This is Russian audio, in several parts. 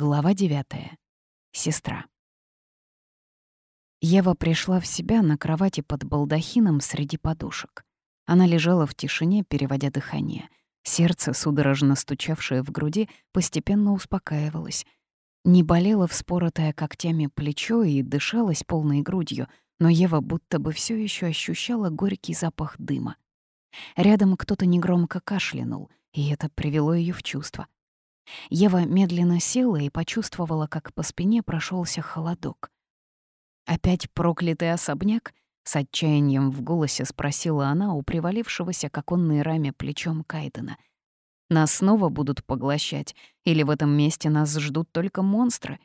Глава 9. Сестра. Ева пришла в себя на кровати под балдахином среди подушек. Она лежала в тишине, переводя дыхание. Сердце, судорожно стучавшее в груди, постепенно успокаивалось. Не болело вспоротое когтями плечо и дышалось полной грудью, но Ева будто бы все еще ощущала горький запах дыма. Рядом кто-то негромко кашлянул, и это привело ее в чувство — Ева медленно села и почувствовала, как по спине прошелся холодок. «Опять проклятый особняк?» — с отчаянием в голосе спросила она у привалившегося к оконной раме плечом Кайдена. «Нас снова будут поглощать, или в этом месте нас ждут только монстры?»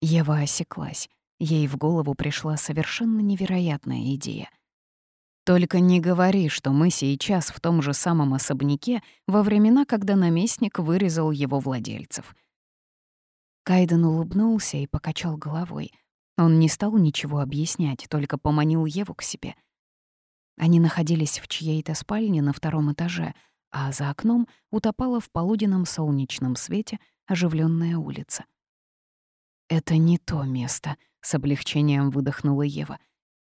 Ева осеклась. Ей в голову пришла совершенно невероятная идея — только не говори, что мы сейчас в том же самом особняке во времена, когда наместник вырезал его владельцев. Кайден улыбнулся и покачал головой. Он не стал ничего объяснять, только поманил Еву к себе. Они находились в чьей-то спальне на втором этаже, а за окном утопала в полуденном солнечном свете оживленная улица. «Это не то место», — с облегчением выдохнула Ева.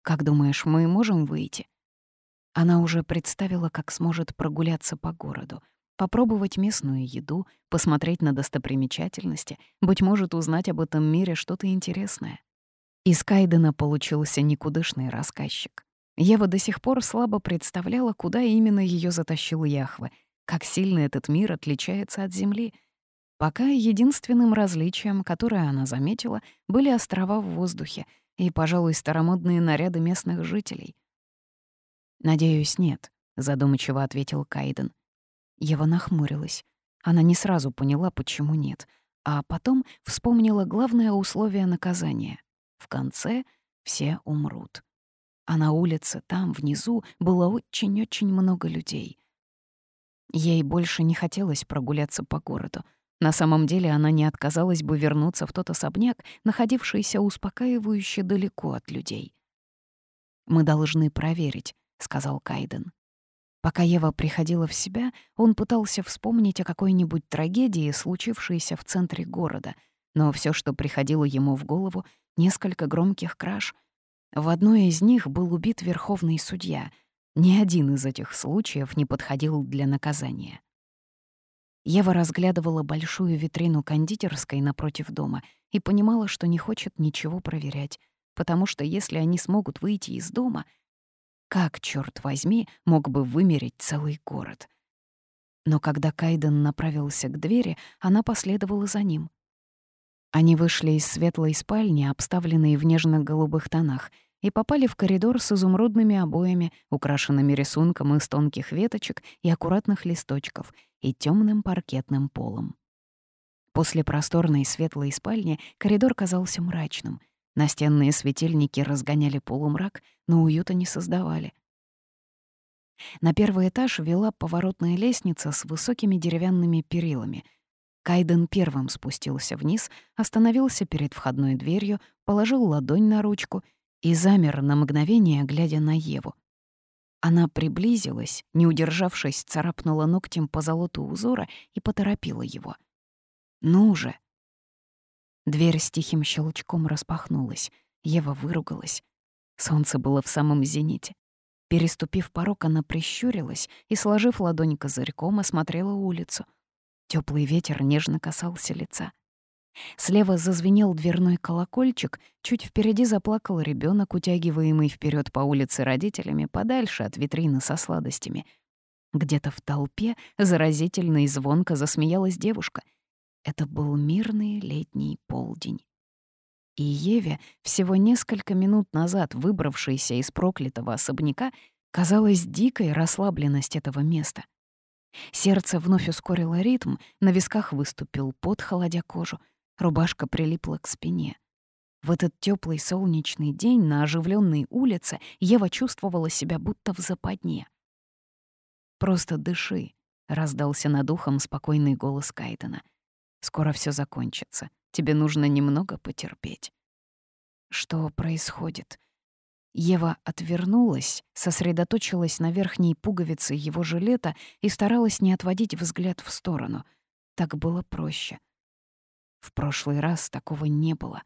«Как думаешь, мы можем выйти?» Она уже представила, как сможет прогуляться по городу, попробовать местную еду, посмотреть на достопримечательности, быть может, узнать об этом мире что-то интересное. Из Кайдена получился никудышный рассказчик. Ева до сих пор слабо представляла, куда именно ее затащил Яхве, как сильно этот мир отличается от Земли. Пока единственным различием, которое она заметила, были острова в воздухе и, пожалуй, старомодные наряды местных жителей. «Надеюсь, нет», — задумчиво ответил Кайден. Ева нахмурилась. Она не сразу поняла, почему нет, а потом вспомнила главное условие наказания. В конце все умрут. А на улице, там, внизу, было очень-очень много людей. Ей больше не хотелось прогуляться по городу. На самом деле она не отказалась бы вернуться в тот особняк, находившийся успокаивающе далеко от людей. Мы должны проверить, сказал Кайден. Пока Ева приходила в себя, он пытался вспомнить о какой-нибудь трагедии, случившейся в центре города, но все, что приходило ему в голову, несколько громких краж. В одной из них был убит верховный судья. Ни один из этих случаев не подходил для наказания. Ева разглядывала большую витрину кондитерской напротив дома и понимала, что не хочет ничего проверять, потому что если они смогут выйти из дома — как, черт возьми, мог бы вымереть целый город? Но когда Кайден направился к двери, она последовала за ним. Они вышли из светлой спальни, обставленной в нежно-голубых тонах, и попали в коридор с изумрудными обоями, украшенными рисунком из тонких веточек и аккуратных листочков, и темным паркетным полом. После просторной светлой спальни коридор казался мрачным — Настенные светильники разгоняли полумрак, но уюта не создавали. На первый этаж вела поворотная лестница с высокими деревянными перилами. Кайден первым спустился вниз, остановился перед входной дверью, положил ладонь на ручку и замер на мгновение, глядя на Еву. Она приблизилась, не удержавшись, царапнула ногтем по золоту узора и поторопила его. «Ну же!» Дверь с тихим щелчком распахнулась. Ева выругалась. Солнце было в самом зените. Переступив порог, она прищурилась и, сложив ладонь козырьком, осмотрела улицу. Теплый ветер нежно касался лица. Слева зазвенел дверной колокольчик, чуть впереди заплакал ребенок, утягиваемый вперед по улице родителями, подальше от витрины со сладостями. Где-то в толпе заразительно и звонко засмеялась девушка — это был мирный летний полдень. И Еве, всего несколько минут назад выбравшейся из проклятого особняка, казалась дикой расслабленность этого места. Сердце вновь ускорило ритм, на висках выступил пот, холодя кожу, рубашка прилипла к спине. В этот теплый солнечный день на оживленной улице Ева чувствовала себя будто в западне. «Просто дыши», — раздался над ухом спокойный голос Кайдена. Скоро все закончится. Тебе нужно немного потерпеть. Что происходит? Ева отвернулась, сосредоточилась на верхней пуговице его жилета и старалась не отводить взгляд в сторону. Так было проще. В прошлый раз такого не было.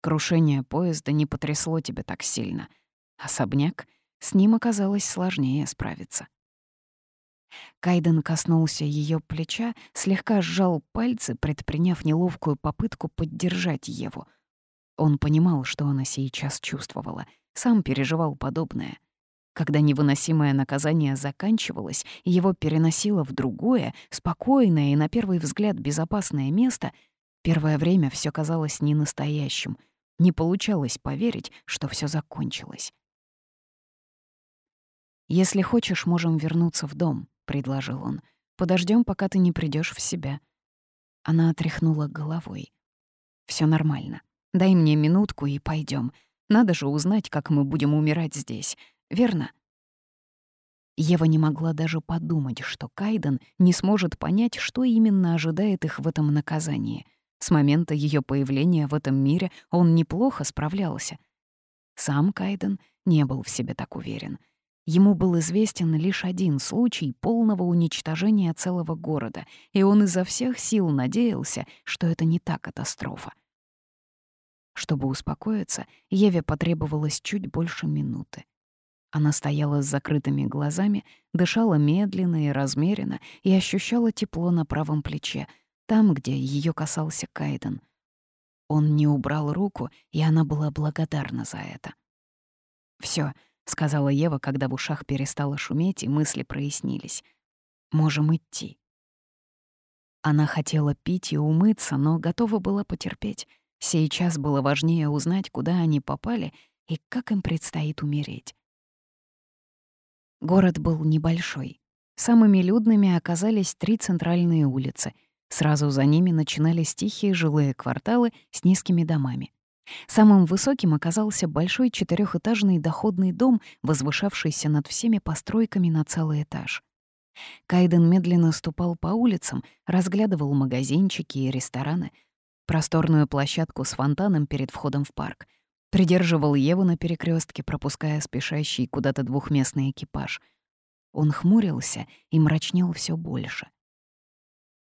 Крушение поезда не потрясло тебя так сильно. Особняк, с ним оказалось сложнее справиться. Кайден коснулся ее плеча, слегка сжал пальцы, предприняв неловкую попытку поддержать Еву. Он понимал, что она сейчас чувствовала, сам переживал подобное. Когда невыносимое наказание заканчивалось, его переносило в другое, спокойное и, на первый взгляд, безопасное место, первое время все казалось ненастоящим. Не получалось поверить, что все закончилось. «Если хочешь, можем вернуться в дом», — предложил он. Подождем, пока ты не придешь в себя». Она отряхнула головой. Все нормально. Дай мне минутку и пойдем. Надо же узнать, как мы будем умирать здесь. Верно?» Ева не могла даже подумать, что Кайден не сможет понять, что именно ожидает их в этом наказании. С момента ее появления в этом мире он неплохо справлялся. Сам Кайден не был в себе так уверен — Ему был известен лишь один случай полного уничтожения целого города, и он изо всех сил надеялся, что это не та катастрофа. Чтобы успокоиться, Еве потребовалось чуть больше минуты. Она стояла с закрытыми глазами, дышала медленно и размеренно и ощущала тепло на правом плече, там, где ее касался Кайден. Он не убрал руку, и она была благодарна за это. Все, — сказала Ева, когда в ушах перестало шуметь и мысли прояснились. «Можем идти». Она хотела пить и умыться, но готова была потерпеть. Сейчас было важнее узнать, куда они попали и как им предстоит умереть. Город был небольшой. Самыми людными оказались три центральные улицы. Сразу за ними начинались тихие жилые кварталы с низкими домами. Самым высоким оказался большой четырехэтажный доходный дом, возвышавшийся над всеми постройками на целый этаж. Кайден медленно ступал по улицам, разглядывал магазинчики и рестораны, просторную площадку с фонтаном перед входом в парк, придерживал Еву на перекрестке, пропуская спешащий куда-то двухместный экипаж. Он хмурился и мрачнел все больше —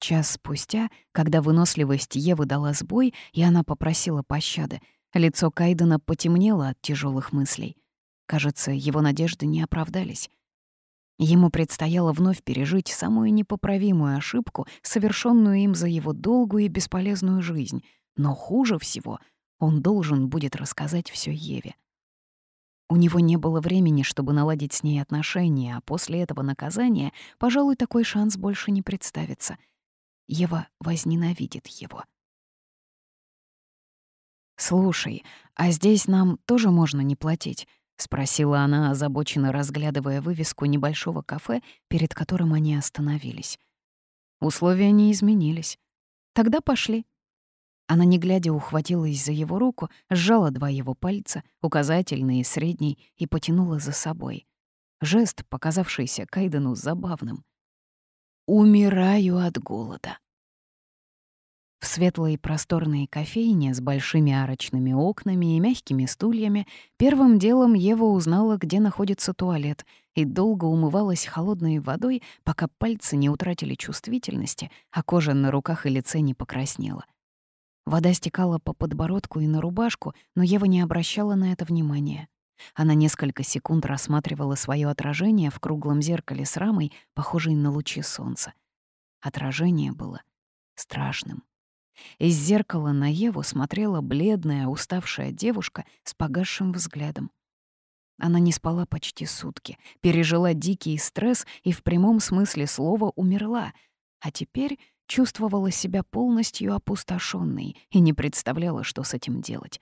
Час спустя, когда выносливость Евы дала сбой, и она попросила пощады, лицо Кайдена потемнело от тяжелых мыслей. Кажется, его надежды не оправдались. Ему предстояло вновь пережить самую непоправимую ошибку, совершенную им за его долгую и бесполезную жизнь. Но хуже всего он должен будет рассказать все Еве. У него не было времени, чтобы наладить с ней отношения, а после этого наказания, пожалуй, такой шанс больше не представится — Ева возненавидит его. «Слушай, а здесь нам тоже можно не платить?» — спросила она, озабоченно разглядывая вывеску небольшого кафе, перед которым они остановились. Условия не изменились. Тогда пошли. Она, не глядя, ухватилась за его руку, сжала два его пальца, указательный и средний, и потянула за собой. Жест, показавшийся Кайдену забавным. Умираю от голода. В светлой просторной кофейне с большими арочными окнами и мягкими стульями первым делом Ева узнала, где находится туалет, и долго умывалась холодной водой, пока пальцы не утратили чувствительности, а кожа на руках и лице не покраснела. Вода стекала по подбородку и на рубашку, но Ева не обращала на это внимания. Она несколько секунд рассматривала свое отражение в круглом зеркале с рамой, похожей на лучи солнца. Отражение было страшным. Из зеркала на Еву смотрела бледная, уставшая девушка с погасшим взглядом. Она не спала почти сутки, пережила дикий стресс и в прямом смысле слова умерла, а теперь чувствовала себя полностью опустошенной и не представляла, что с этим делать.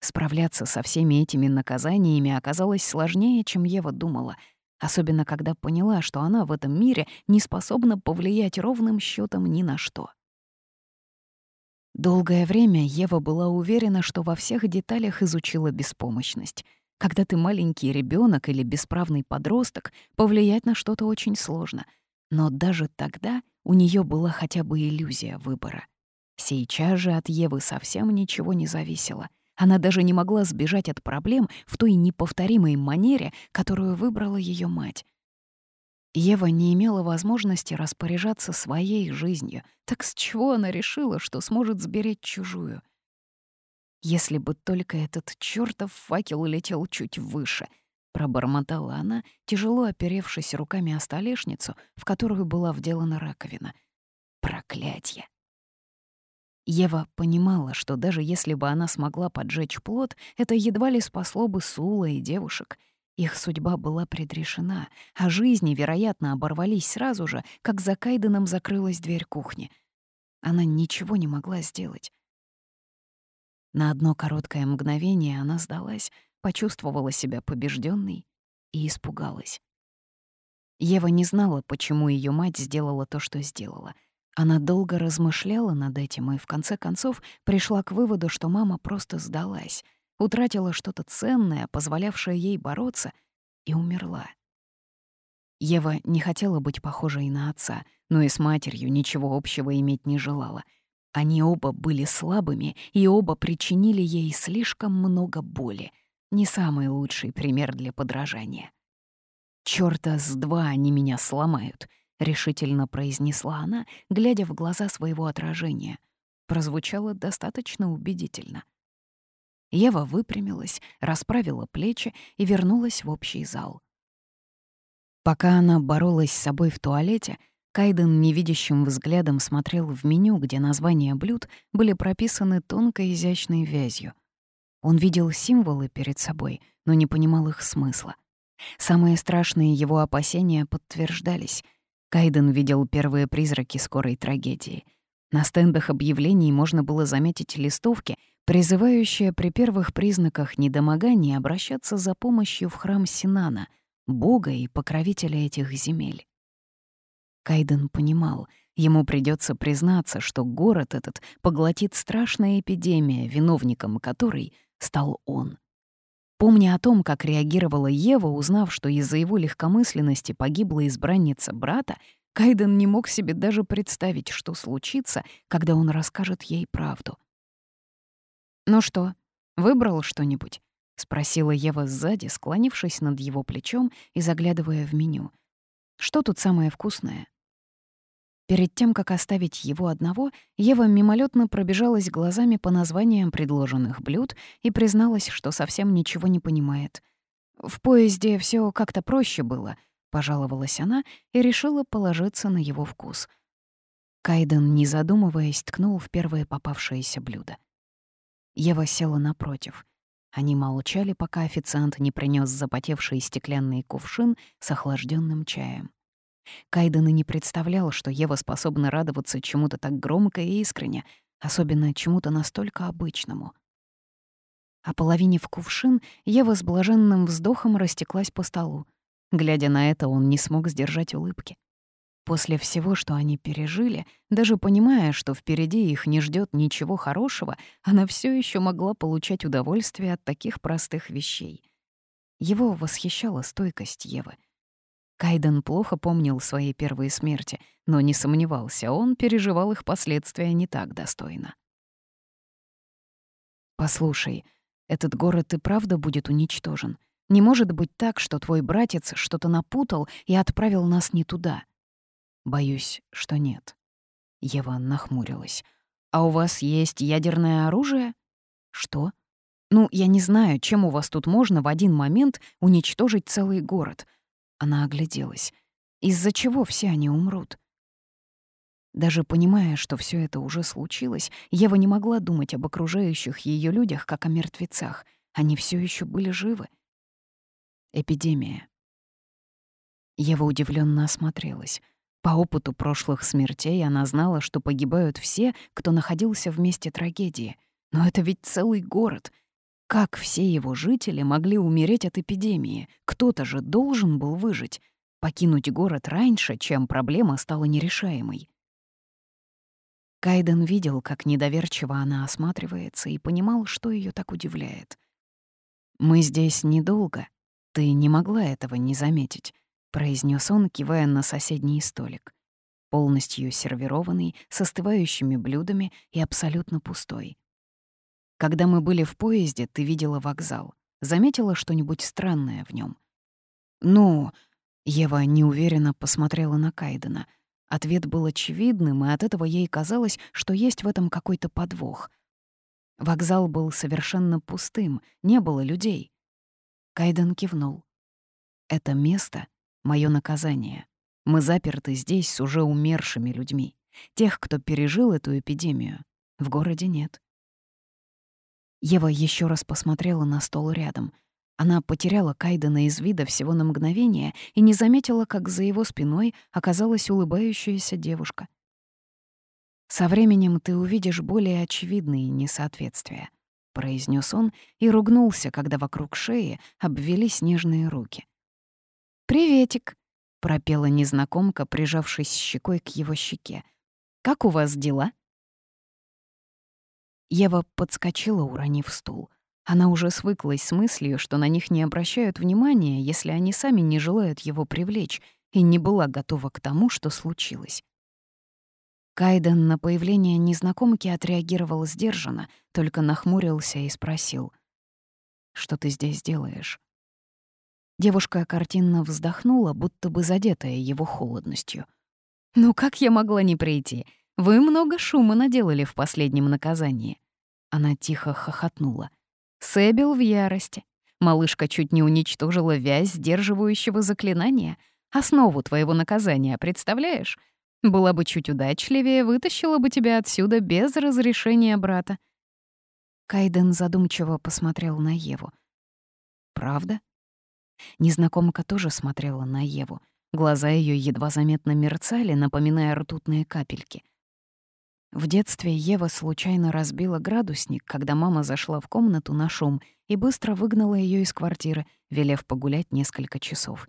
Справляться со всеми этими наказаниями оказалось сложнее, чем Ева думала, особенно когда поняла, что она в этом мире не способна повлиять ровным счетом ни на что. Долгое время Ева была уверена, что во всех деталях изучила беспомощность. Когда ты маленький ребенок или бесправный подросток, повлиять на что-то очень сложно. Но даже тогда у нее была хотя бы иллюзия выбора. Сейчас же от Евы совсем ничего не зависело. Она даже не могла сбежать от проблем в той неповторимой манере, которую выбрала ее мать. Ева не имела возможности распоряжаться своей жизнью, так с чего она решила, что сможет сберечь чужую? Если бы только этот чёртов факел летел чуть выше, пробормотала она, тяжело оперевшись руками о столешницу, в которую была вделана раковина. Проклятье! Ева понимала, что даже если бы она смогла поджечь плод, это едва ли спасло бы Сула и девушек. Их судьба была предрешена, а жизни, вероятно, оборвались сразу же, как за Кайденом закрылась дверь кухни. Она ничего не могла сделать. На одно короткое мгновение она сдалась, почувствовала себя побежденной и испугалась. Ева не знала, почему ее мать сделала то, что сделала. Она долго размышляла над этим и, в конце концов, пришла к выводу, что мама просто сдалась, утратила что-то ценное, позволявшее ей бороться, и умерла. Ева не хотела быть похожей на отца, но и с матерью ничего общего иметь не желала — они оба были слабыми, и оба причинили ей слишком много боли. Не самый лучший пример для подражания. «Чёрта с два они меня сломают», — решительно произнесла она, глядя в глаза своего отражения. Прозвучало достаточно убедительно. Ева выпрямилась, расправила плечи и вернулась в общий зал. Пока она боролась с собой в туалете, Кайден невидящим взглядом смотрел в меню, где названия блюд были прописаны тонкой изящной вязью. Он видел символы перед собой, но не понимал их смысла. Самые страшные его опасения подтверждались. Кайден видел первые призраки скорой трагедии. На стендах объявлений можно было заметить листовки, призывающие при первых признаках недомогания обращаться за помощью в храм Синана, бога и покровителя этих земель. Кайден понимал, ему придется признаться, что город этот поглотит страшная эпидемия, виновником которой стал он. Помня о том, как реагировала Ева, узнав, что из-за его легкомысленности погибла избранница брата, Кайден не мог себе даже представить, что случится, когда он расскажет ей правду. «Ну что, выбрал что-нибудь?» — спросила Ева сзади, склонившись над его плечом и заглядывая в меню. «Что тут самое вкусное?» Перед тем, как оставить его одного, Ева мимолетно пробежалась глазами по названиям предложенных блюд и призналась, что совсем ничего не понимает. «В поезде все как-то проще было», — пожаловалась она и решила положиться на его вкус. Кайден, не задумываясь, ткнул в первое попавшееся блюдо. Ева села напротив. Они молчали, пока официант не принес запотевший стеклянный кувшин с охлажденным чаем. Кайден и не представлял, что Ева способна радоваться чему-то так громко и искренне, особенно чему-то настолько обычному. А половине в кувшин Ева с блаженным вздохом растеклась по столу. Глядя на это, он не смог сдержать улыбки. После всего, что они пережили, даже понимая, что впереди их не ждет ничего хорошего, она все еще могла получать удовольствие от таких простых вещей. Его восхищала стойкость Евы — Кайден плохо помнил свои первые смерти, но не сомневался, он переживал их последствия не так достойно. «Послушай, этот город и правда будет уничтожен. Не может быть так, что твой братец что-то напутал и отправил нас не туда». «Боюсь, что нет». Ева нахмурилась. «А у вас есть ядерное оружие?» «Что?» «Ну, я не знаю, чем у вас тут можно в один момент уничтожить целый город. Она огляделась. Из-за чего все они умрут? Даже понимая, что все это уже случилось, Ева не могла думать об окружающих ее людях, как о мертвецах. Они все еще были живы. Эпидемия. Ева удивленно осмотрелась. По опыту прошлых смертей она знала, что погибают все, кто находился в месте трагедии. Но это ведь целый город — как все его жители могли умереть от эпидемии? Кто-то же должен был выжить, покинуть город раньше, чем проблема стала нерешаемой. Кайден видел, как недоверчиво она осматривается, и понимал, что ее так удивляет. «Мы здесь недолго. Ты не могла этого не заметить», — произнес он, кивая на соседний столик. Полностью сервированный, с остывающими блюдами и абсолютно пустой. Когда мы были в поезде, ты видела вокзал. Заметила что-нибудь странное в нем. Ну, Ева неуверенно посмотрела на Кайдена. Ответ был очевидным, и от этого ей казалось, что есть в этом какой-то подвох. Вокзал был совершенно пустым, не было людей. Кайден кивнул. «Это место — мое наказание. Мы заперты здесь с уже умершими людьми. Тех, кто пережил эту эпидемию, в городе нет». Ева еще раз посмотрела на стол рядом — она потеряла Кайдена из вида всего на мгновение и не заметила, как за его спиной оказалась улыбающаяся девушка. «Со временем ты увидишь более очевидные несоответствия», — произнес он и ругнулся, когда вокруг шеи обвели снежные руки. «Приветик», — пропела незнакомка, прижавшись щекой к его щеке. «Как у вас дела?» Ева подскочила, уронив стул. Она уже свыклась с мыслью, что на них не обращают внимания, если они сами не желают его привлечь, и не была готова к тому, что случилось. Кайден на появление незнакомки отреагировал сдержанно, только нахмурился и спросил. «Что ты здесь делаешь?» Девушка картинно вздохнула, будто бы задетая его холодностью. «Ну как я могла не прийти? Вы много шума наделали в последнем наказании». Она тихо хохотнула. Сэбил в ярости. Малышка чуть не уничтожила вязь сдерживающего заклинания. Основу твоего наказания, представляешь? Была бы чуть удачливее, вытащила бы тебя отсюда без разрешения брата. Кайден задумчиво посмотрел на Еву. «Правда?» Незнакомка тоже смотрела на Еву. Глаза ее едва заметно мерцали, напоминая ртутные капельки — в детстве Ева случайно разбила градусник, когда мама зашла в комнату на шум и быстро выгнала ее из квартиры, велев погулять несколько часов.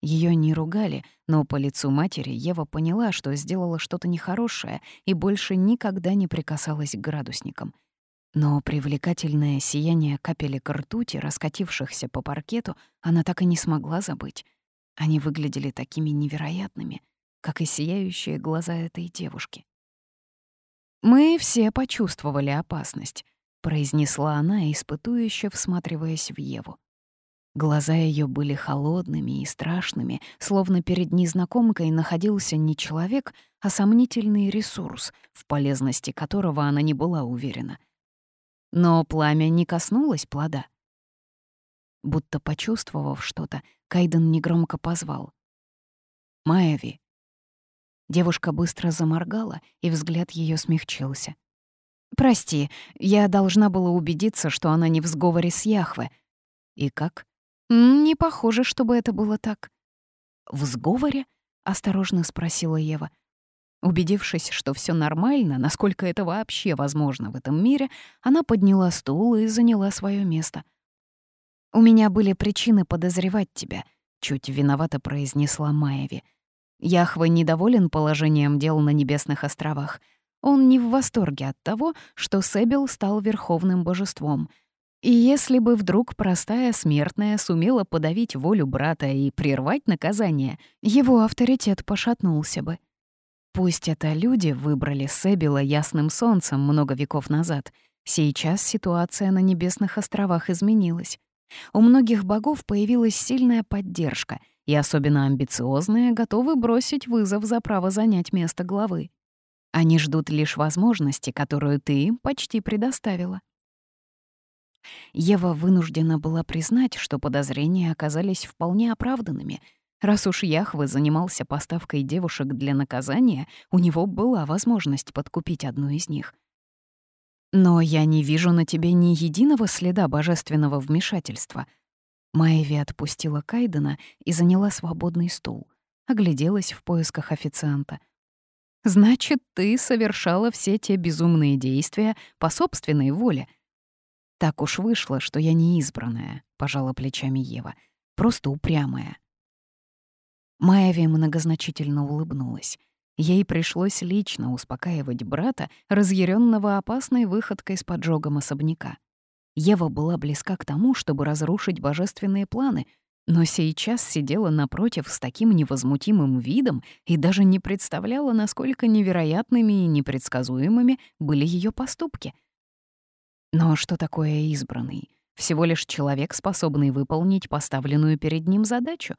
Ее не ругали, но по лицу матери Ева поняла, что сделала что-то нехорошее и больше никогда не прикасалась к градусникам. Но привлекательное сияние капелек ртути, раскатившихся по паркету, она так и не смогла забыть. Они выглядели такими невероятными, как и сияющие глаза этой девушки. «Мы все почувствовали опасность», — произнесла она, испытующе всматриваясь в Еву. Глаза ее были холодными и страшными, словно перед незнакомкой находился не человек, а сомнительный ресурс, в полезности которого она не была уверена. Но пламя не коснулось плода. Будто почувствовав что-то, Кайден негромко позвал. «Майави, Девушка быстро заморгала, и взгляд ее смягчился. «Прости, я должна была убедиться, что она не в сговоре с Яхве». «И как?» «Не похоже, чтобы это было так». «В сговоре?» — осторожно спросила Ева. Убедившись, что все нормально, насколько это вообще возможно в этом мире, она подняла стул и заняла свое место. «У меня были причины подозревать тебя», — чуть виновато произнесла Маеви. Яхве недоволен положением дел на Небесных островах. Он не в восторге от того, что Себил стал верховным божеством. И если бы вдруг простая смертная сумела подавить волю брата и прервать наказание, его авторитет пошатнулся бы. Пусть это люди выбрали Себила ясным солнцем много веков назад, сейчас ситуация на Небесных островах изменилась. У многих богов появилась сильная поддержка — и особенно амбициозные готовы бросить вызов за право занять место главы. Они ждут лишь возможности, которую ты им почти предоставила. Ева вынуждена была признать, что подозрения оказались вполне оправданными. Раз уж Яхве занимался поставкой девушек для наказания, у него была возможность подкупить одну из них. «Но я не вижу на тебе ни единого следа божественного вмешательства», Майви отпустила Кайдена и заняла свободный стул. Огляделась в поисках официанта. «Значит, ты совершала все те безумные действия по собственной воле». «Так уж вышло, что я не избранная», — пожала плечами Ева. «Просто упрямая». Майви многозначительно улыбнулась. Ей пришлось лично успокаивать брата, разъяренного опасной выходкой с поджогом особняка. Ева была близка к тому, чтобы разрушить божественные планы, но сейчас сидела напротив с таким невозмутимым видом и даже не представляла, насколько невероятными и непредсказуемыми были ее поступки. Но что такое избранный? Всего лишь человек, способный выполнить поставленную перед ним задачу.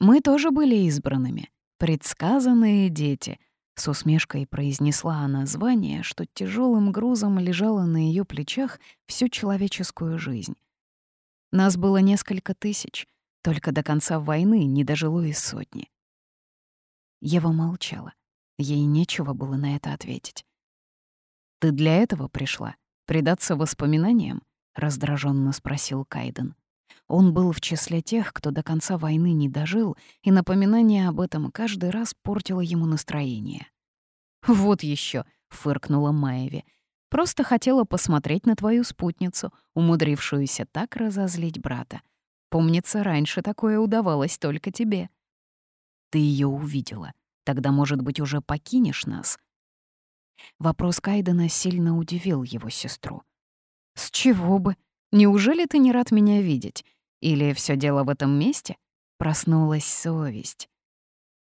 Мы тоже были избранными, предсказанные дети, с усмешкой произнесла она звание, что тяжелым грузом лежало на ее плечах всю человеческую жизнь. Нас было несколько тысяч, только до конца войны не дожило и сотни. Ева молчала. Ей нечего было на это ответить. «Ты для этого пришла? Предаться воспоминаниям?» — раздраженно спросил Кайден. Он был в числе тех, кто до конца войны не дожил, и напоминание об этом каждый раз портило ему настроение. «Вот еще, фыркнула Маеви. «Просто хотела посмотреть на твою спутницу, умудрившуюся так разозлить брата. Помнится, раньше такое удавалось только тебе». «Ты ее увидела. Тогда, может быть, уже покинешь нас?» Вопрос Кайдена сильно удивил его сестру. «С чего бы? Неужели ты не рад меня видеть? Или все дело в этом месте?» Проснулась совесть.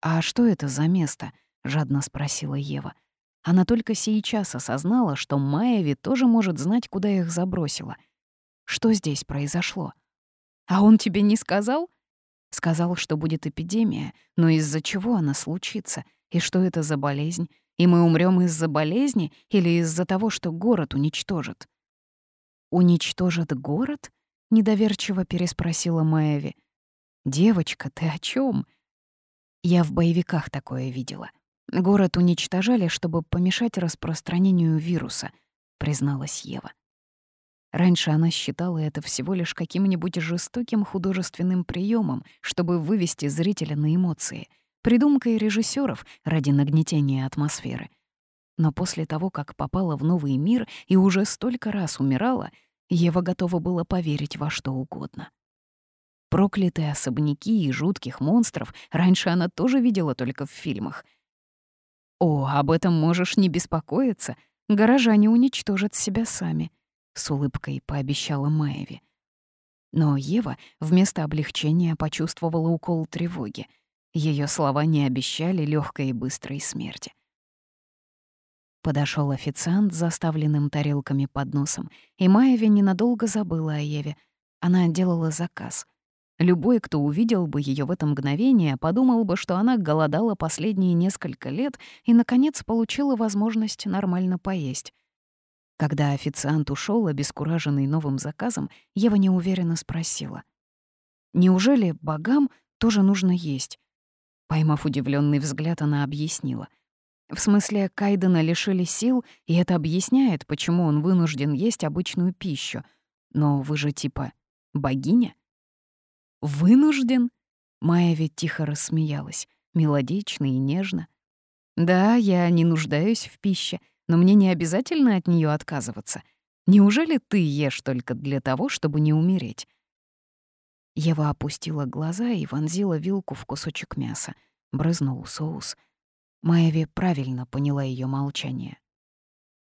«А что это за место?» — жадно спросила Ева. Она только сейчас осознала, что Майяви тоже может знать, куда их забросила. Что здесь произошло? «А он тебе не сказал?» Сказал, что будет эпидемия, но из-за чего она случится, и что это за болезнь, и мы умрем из-за болезни или из-за того, что город уничтожит. «Уничтожит город?» — недоверчиво переспросила Мэви. «Девочка, ты о чем? Я в боевиках такое видела. Город уничтожали, чтобы помешать распространению вируса, призналась Ева. Раньше она считала это всего лишь каким-нибудь жестоким художественным приемом, чтобы вывести зрителя на эмоции, придумкой режиссеров ради нагнетения атмосферы. Но после того, как попала в новый мир и уже столько раз умирала, Ева готова была поверить во что угодно. Проклятые особняки и жутких монстров раньше она тоже видела только в фильмах. «О, об этом можешь не беспокоиться. Горожане уничтожат себя сами», — с улыбкой пообещала Маеви. Но Ева вместо облегчения почувствовала укол тревоги. Ее слова не обещали легкой и быстрой смерти. Подошел официант с заставленным тарелками под носом, и Маеви ненадолго забыла о Еве. Она делала заказ. Любой, кто увидел бы ее в это мгновение, подумал бы, что она голодала последние несколько лет и, наконец, получила возможность нормально поесть. Когда официант ушел, обескураженный новым заказом, Ева неуверенно спросила. «Неужели богам тоже нужно есть?» Поймав удивленный взгляд, она объяснила. «В смысле, Кайдена лишили сил, и это объясняет, почему он вынужден есть обычную пищу. Но вы же типа богиня?» «Вынужден?» Майя ведь тихо рассмеялась, мелодично и нежно. «Да, я не нуждаюсь в пище, но мне не обязательно от нее отказываться. Неужели ты ешь только для того, чтобы не умереть?» Ева опустила глаза и вонзила вилку в кусочек мяса. Брызнул соус. Майяви правильно поняла ее молчание.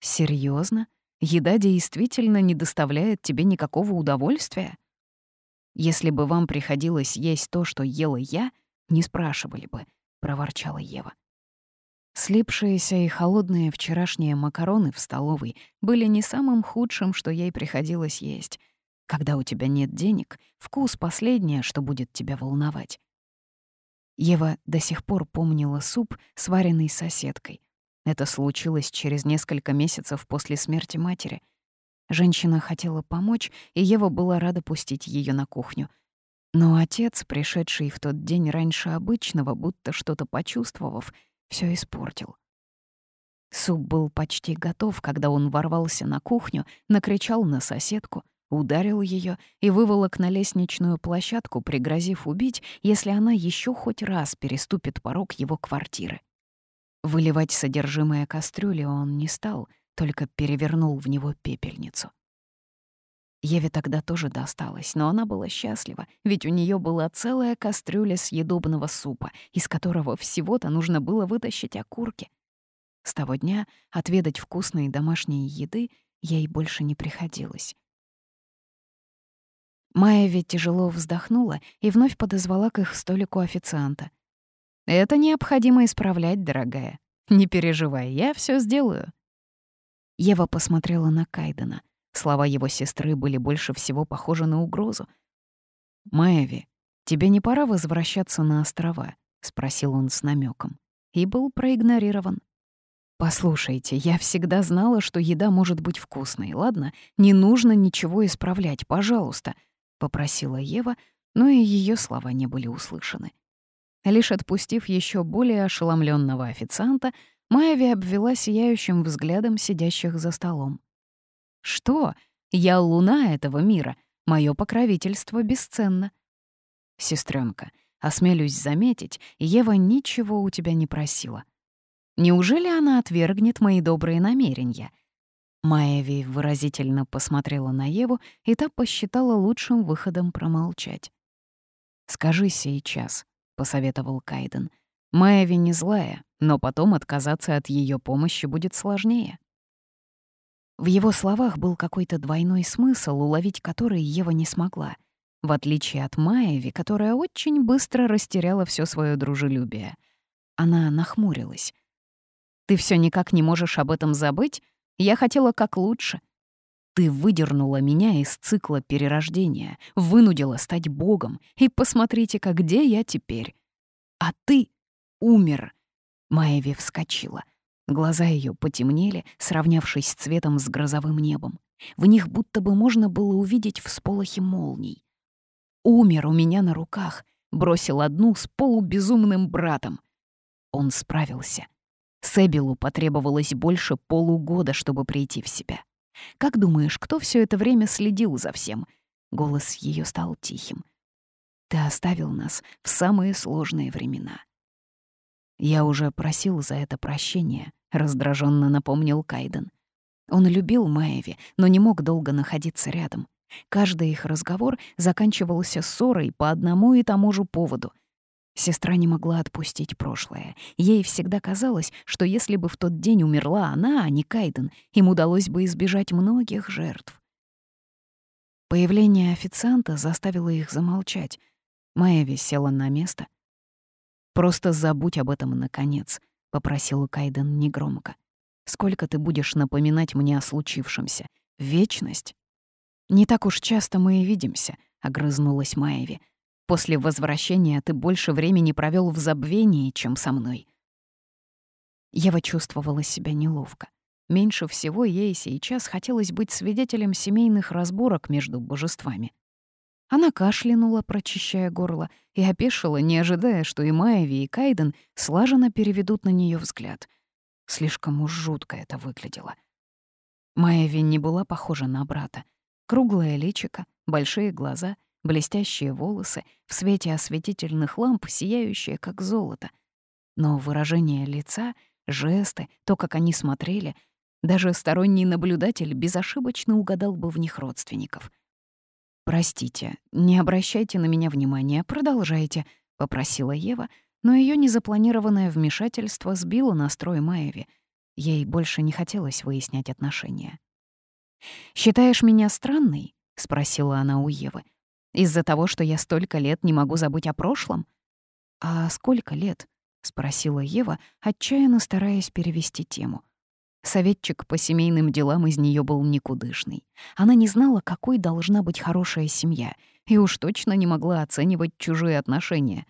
Серьезно? Еда действительно не доставляет тебе никакого удовольствия?» Если бы вам приходилось есть то, что ела я, не спрашивали бы», — проворчала Ева. Слипшиеся и холодные вчерашние макароны в столовой были не самым худшим, что ей приходилось есть. Когда у тебя нет денег, вкус — последнее, что будет тебя волновать. Ева до сих пор помнила суп, сваренный соседкой. Это случилось через несколько месяцев после смерти матери — Женщина хотела помочь, и Ева была рада пустить ее на кухню. Но отец, пришедший в тот день раньше обычного, будто что-то почувствовав, все испортил. Суп был почти готов, когда он ворвался на кухню, накричал на соседку, ударил ее и выволок на лестничную площадку, пригрозив убить, если она еще хоть раз переступит порог его квартиры. Выливать содержимое кастрюли он не стал — только перевернул в него пепельницу. Еве тогда тоже досталось, но она была счастлива, ведь у нее была целая кастрюля съедобного супа, из которого всего-то нужно было вытащить окурки. С того дня отведать вкусной домашней еды ей больше не приходилось. Майя тяжело вздохнула и вновь подозвала к их столику официанта. «Это необходимо исправлять, дорогая. Не переживай, я все сделаю». Ева посмотрела на Кайдена. Слова его сестры были больше всего похожи на угрозу. «Мэви, «Тебе не пора возвращаться на острова?» — спросил он с намеком. И был проигнорирован. «Послушайте, я всегда знала, что еда может быть вкусной, ладно? Не нужно ничего исправлять, пожалуйста», — попросила Ева, но и ее слова не были услышаны. Лишь отпустив еще более ошеломленного официанта, Майви обвела сияющим взглядом сидящих за столом. «Что? Я луна этого мира. Мое покровительство бесценно». Сестренка, осмелюсь заметить, Ева ничего у тебя не просила. Неужели она отвергнет мои добрые намерения?» Майяви выразительно посмотрела на Еву, и та посчитала лучшим выходом промолчать. «Скажи сейчас», — посоветовал Кайден. «Майяви не злая, но потом отказаться от ее помощи будет сложнее». В его словах был какой-то двойной смысл, уловить который Ева не смогла, в отличие от Маеви, которая очень быстро растеряла все свое дружелюбие. Она нахмурилась. «Ты все никак не можешь об этом забыть? Я хотела как лучше. Ты выдернула меня из цикла перерождения, вынудила стать богом, и посмотрите-ка, где я теперь. А ты умер!» Маеви вскочила — Глаза ее потемнели, сравнявшись цветом с грозовым небом. В них будто бы можно было увидеть всполохи молний. Умер у меня на руках, бросил одну с полубезумным братом. Он справился. Себилу потребовалось больше полугода, чтобы прийти в себя. Как думаешь, кто все это время следил за всем? Голос ее стал тихим. Ты оставил нас в самые сложные времена. «Я уже просил за это прощения», — раздраженно напомнил Кайден. Он любил Маеви, но не мог долго находиться рядом. Каждый их разговор заканчивался ссорой по одному и тому же поводу. Сестра не могла отпустить прошлое. Ей всегда казалось, что если бы в тот день умерла она, а не Кайден, им удалось бы избежать многих жертв. Появление официанта заставило их замолчать. Майя села на место, «Просто забудь об этом, наконец», — попросил Кайден негромко. «Сколько ты будешь напоминать мне о случившемся? Вечность?» «Не так уж часто мы и видимся», — огрызнулась Маеви. «После возвращения ты больше времени провел в забвении, чем со мной». Ева чувствовала себя неловко. Меньше всего ей сейчас хотелось быть свидетелем семейных разборок между божествами. Она кашлянула, прочищая горло, и опешила, не ожидая, что и Майви, и Кайден слаженно переведут на нее взгляд. Слишком уж жутко это выглядело. Майви не была похожа на брата. Круглое личико, большие глаза, блестящие волосы, в свете осветительных ламп сияющие, как золото. Но выражение лица, жесты, то, как они смотрели, даже сторонний наблюдатель безошибочно угадал бы в них родственников — «Простите, не обращайте на меня внимания, продолжайте», — попросила Ева, но ее незапланированное вмешательство сбило настрой Маеви. Ей больше не хотелось выяснять отношения. «Считаешь меня странной?» — спросила она у Евы. «Из-за того, что я столько лет не могу забыть о прошлом?» «А сколько лет?» — спросила Ева, отчаянно стараясь перевести тему. Советчик по семейным делам из нее был никудышный. Она не знала, какой должна быть хорошая семья, и уж точно не могла оценивать чужие отношения.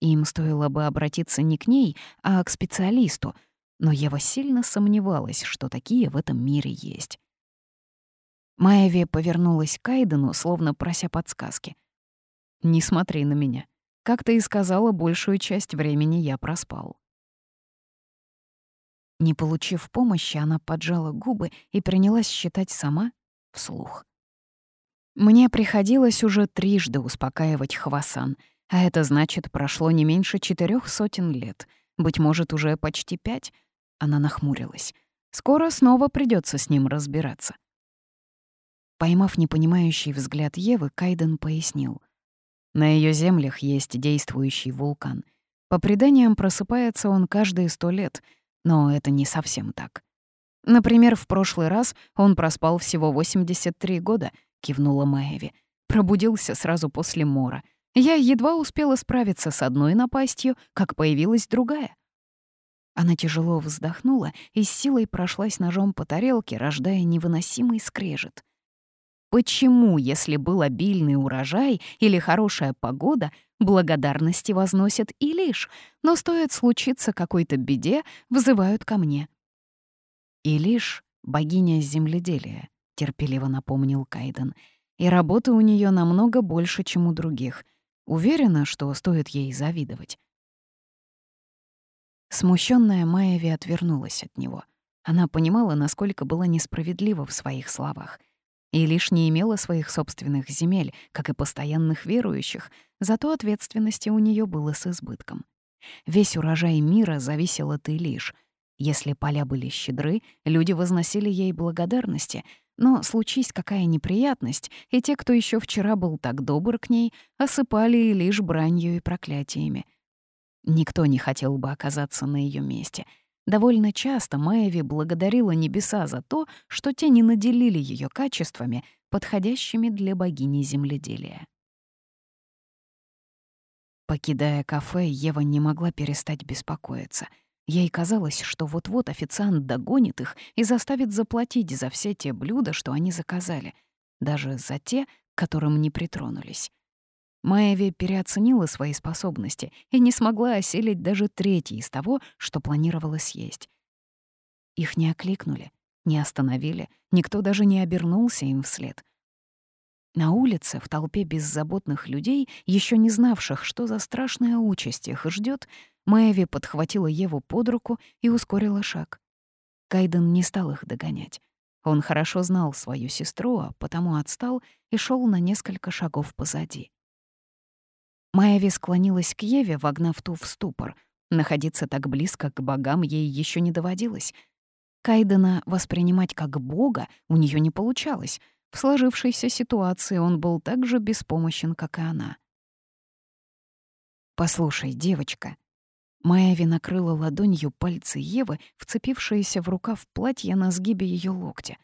Им стоило бы обратиться не к ней, а к специалисту, но Ева сильно сомневалась, что такие в этом мире есть. Майяви повернулась к Кайдену, словно прося подсказки. «Не смотри на меня. Как ты и сказала, большую часть времени я проспал». Не получив помощи, она поджала губы и принялась считать сама вслух. Мне приходилось уже трижды успокаивать Хвасан, а это значит, прошло не меньше четырех сотен лет, быть может, уже почти пять. Она нахмурилась. Скоро снова придется с ним разбираться. Поймав непонимающий взгляд Евы, Кайден пояснил. На ее землях есть действующий вулкан. По преданиям, просыпается он каждые сто лет — но это не совсем так. Например, в прошлый раз он проспал всего 83 года, кивнула Маеви. Пробудился сразу после мора. Я едва успела справиться с одной напастью, как появилась другая. Она тяжело вздохнула и с силой прошлась ножом по тарелке, рождая невыносимый скрежет. Почему, если был обильный урожай или хорошая погода, благодарности возносят и лишь, но стоит случиться какой-то беде, вызывают ко мне. И лишь богиня земледелия, терпеливо напомнил Кайден, и работы у нее намного больше, чем у других. Уверена, что стоит ей завидовать. Смущенная Майяви отвернулась от него. Она понимала, насколько была несправедлива в своих словах. И лишь не имела своих собственных земель, как и постоянных верующих, зато ответственности у нее было с избытком. Весь урожай мира зависел от Илиш. Если поля были щедры, люди возносили ей благодарности, но случись какая неприятность, и те, кто еще вчера был так добр к ней, осыпали лишь бранью и проклятиями — Никто не хотел бы оказаться на ее месте. Довольно часто Майяви благодарила небеса за то, что те не наделили ее качествами, подходящими для богини земледелия. Покидая кафе, Ева не могла перестать беспокоиться. Ей казалось, что вот-вот официант догонит их и заставит заплатить за все те блюда, что они заказали, даже за те, к которым не притронулись. Майяви переоценила свои способности и не смогла осилить даже третий из того, что планировала съесть. Их не окликнули, не остановили, никто даже не обернулся им вслед. На улице, в толпе беззаботных людей, еще не знавших, что за страшная участь их ждет, Майяви подхватила Еву под руку и ускорила шаг. Кайден не стал их догонять. Он хорошо знал свою сестру, а потому отстал и шел на несколько шагов позади. Майяви склонилась к Еве, вогнав ту в ступор. Находиться так близко к богам ей еще не доводилось. Кайдена воспринимать как бога у нее не получалось. В сложившейся ситуации он был так же беспомощен, как и она. «Послушай, девочка». Майяви накрыла ладонью пальцы Евы, вцепившиеся в рукав платья на сгибе ее локтя.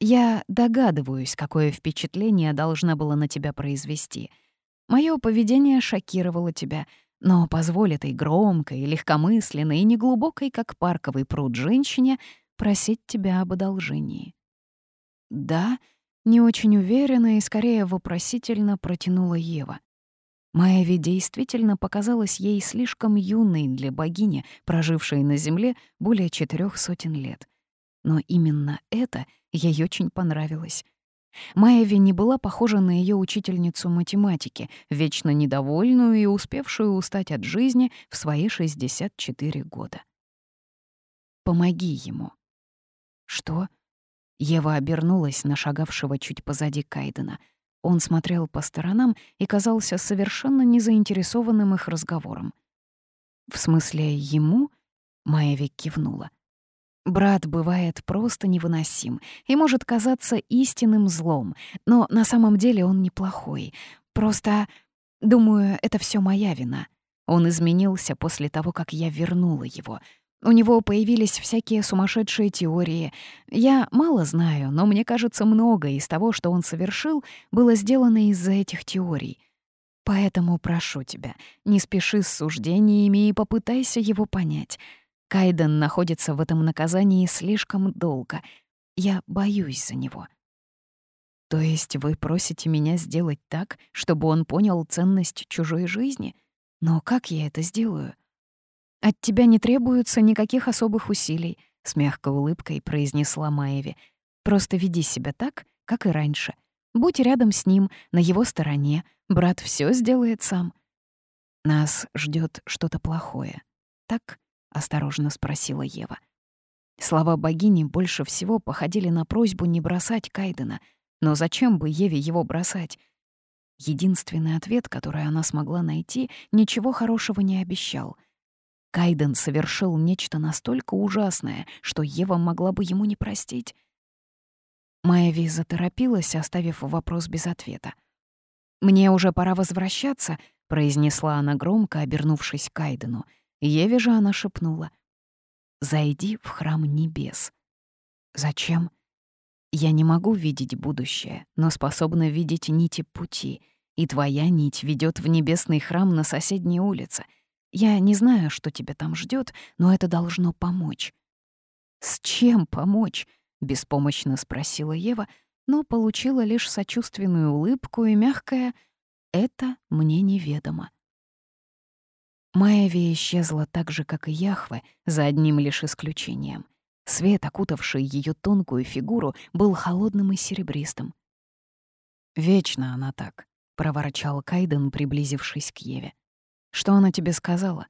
«Я догадываюсь, какое впечатление должна была на тебя произвести — Мое поведение шокировало тебя, но позволь этой громкой, легкомысленной и неглубокой, как парковый пруд женщине, просить тебя об одолжении. Да, не очень уверенно и скорее вопросительно протянула Ева. Майяви действительно показалась ей слишком юной для богини, прожившей на Земле более четырех сотен лет. Но именно это ей очень понравилось. Майяви не была похожа на ее учительницу математики, вечно недовольную и успевшую устать от жизни в свои 64 года. «Помоги ему». «Что?» Ева обернулась на шагавшего чуть позади Кайдена. Он смотрел по сторонам и казался совершенно незаинтересованным их разговором. «В смысле, ему?» — Майяви кивнула. Брат бывает просто невыносим и может казаться истинным злом, но на самом деле он неплохой. Просто, думаю, это все моя вина. Он изменился после того, как я вернула его. У него появились всякие сумасшедшие теории. Я мало знаю, но мне кажется, многое из того, что он совершил, было сделано из-за этих теорий. Поэтому прошу тебя, не спеши с суждениями и попытайся его понять — Кайден находится в этом наказании слишком долго. Я боюсь за него. То есть вы просите меня сделать так, чтобы он понял ценность чужой жизни? Но как я это сделаю? От тебя не требуется никаких особых усилий, с мягкой улыбкой произнесла Маеви. Просто веди себя так, как и раньше. Будь рядом с ним, на его стороне. Брат все сделает сам. Нас ждет что-то плохое. Так? — осторожно спросила Ева. Слова богини больше всего походили на просьбу не бросать Кайдена. Но зачем бы Еве его бросать? Единственный ответ, который она смогла найти, ничего хорошего не обещал. Кайден совершил нечто настолько ужасное, что Ева могла бы ему не простить. Майяви заторопилась, оставив вопрос без ответа. «Мне уже пора возвращаться», — произнесла она громко, обернувшись к Кайдену. Еве же она шепнула. «Зайди в храм небес». «Зачем?» «Я не могу видеть будущее, но способна видеть нити пути, и твоя нить ведет в небесный храм на соседней улице. Я не знаю, что тебя там ждет, но это должно помочь». «С чем помочь?» — беспомощно спросила Ева, но получила лишь сочувственную улыбку и мягкое Это мне неведомо. Майяви исчезла так же, как и Яхве, за одним лишь исключением. Свет, окутавший ее тонкую фигуру, был холодным и серебристым. «Вечно она так», — проворчал Кайден, приблизившись к Еве. «Что она тебе сказала?»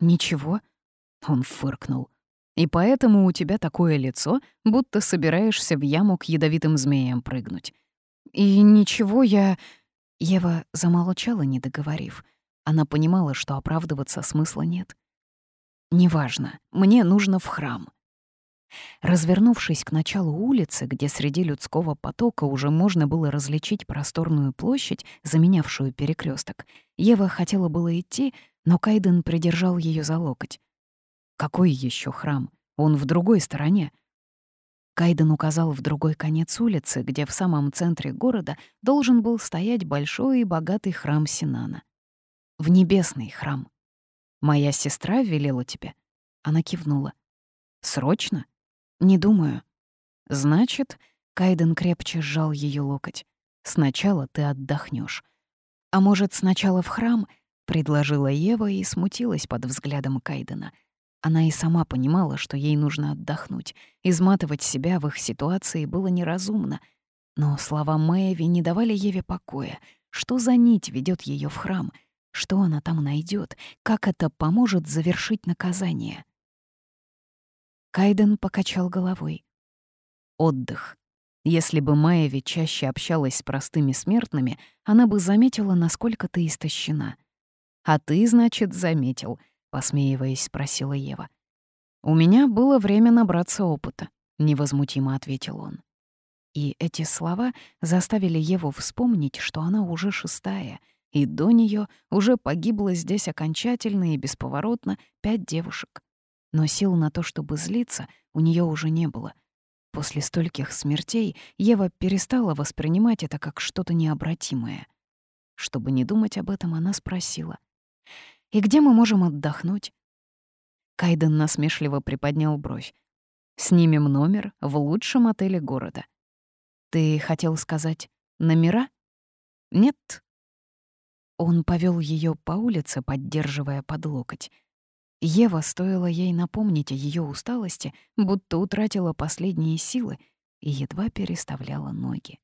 «Ничего», — он фыркнул. «И поэтому у тебя такое лицо, будто собираешься в яму к ядовитым змеям прыгнуть». «И ничего я...» Ева замолчала, не договорив. Она понимала, что оправдываться смысла нет. «Неважно, мне нужно в храм». Развернувшись к началу улицы, где среди людского потока уже можно было различить просторную площадь, заменявшую перекресток, Ева хотела было идти, но Кайден придержал ее за локоть. «Какой еще храм? Он в другой стороне». Кайден указал в другой конец улицы, где в самом центре города должен был стоять большой и богатый храм Синана в небесный храм. Моя сестра велела тебе?» Она кивнула. «Срочно?» «Не думаю». «Значит...» — Кайден крепче сжал ее локоть. «Сначала ты отдохнешь. «А может, сначала в храм?» — предложила Ева и смутилась под взглядом Кайдена. Она и сама понимала, что ей нужно отдохнуть. Изматывать себя в их ситуации было неразумно. Но слова Мэйви не давали Еве покоя. Что за нить ведет ее в храм — что она там найдет? Как это поможет завершить наказание? Кайден покачал головой. Отдых. Если бы Маеви чаще общалась с простыми смертными, она бы заметила, насколько ты истощена. «А ты, значит, заметил», — посмеиваясь, спросила Ева. «У меня было время набраться опыта», — невозмутимо ответил он. И эти слова заставили Еву вспомнить, что она уже шестая — и до нее уже погибло здесь окончательно и бесповоротно пять девушек. Но сил на то, чтобы злиться, у нее уже не было. После стольких смертей Ева перестала воспринимать это как что-то необратимое. Чтобы не думать об этом, она спросила. «И где мы можем отдохнуть?» Кайден насмешливо приподнял бровь. «Снимем номер в лучшем отеле города». «Ты хотел сказать номера?» «Нет, он повел ее по улице, поддерживая под локоть. Ева, стоило ей напомнить о ее усталости, будто утратила последние силы и едва переставляла ноги.